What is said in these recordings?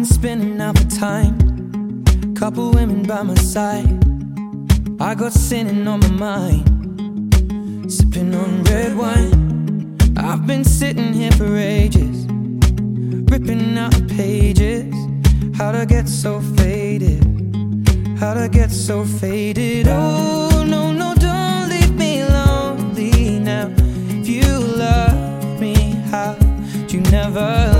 Been spending out the time. Couple women by my side. I got sinning on my mind. Sipping on red wine. I've been sitting here for ages. Ripping out the pages. How'd I get so faded? How'd I get so faded? Oh, no, no, don't leave me lonely now. If you love me, how'd you never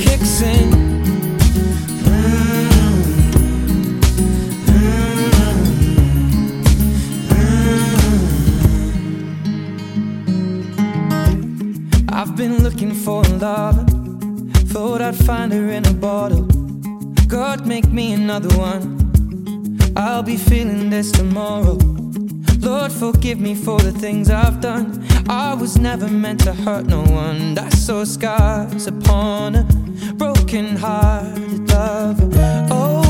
kicks in. I've been looking for love. Thought I'd find her in a bottle. God, make me another one. I'll be feeling this tomorrow. Lord, forgive me for the things I've done. I was never meant to hurt no one. I saw scars upon a broken hearted lover. Oh,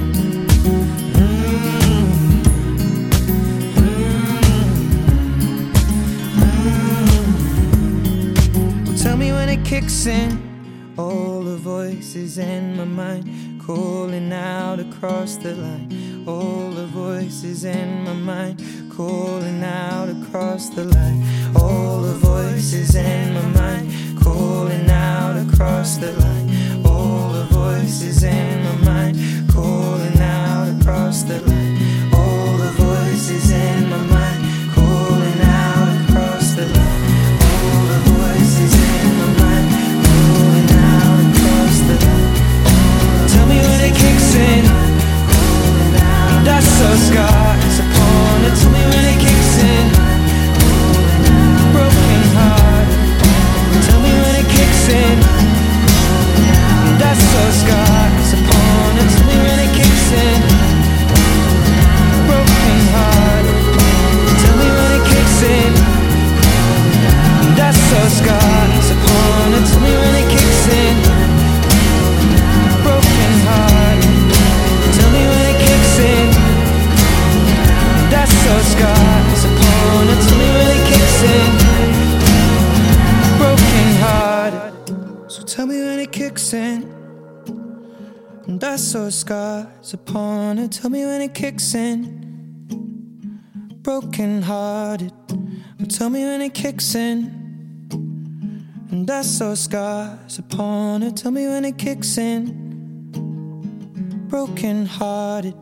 Tell me when it kicks in. All the voices in my mind calling out across the line. All the voices in my mind calling out across the line. All the voices in my mind calling out across the line. It kicks in. And that's so scars upon it. Tell me when it kicks in. Broken hearted. Tell me when it kicks in. And that's so scars upon it. Tell me when it kicks in. Broken hearted.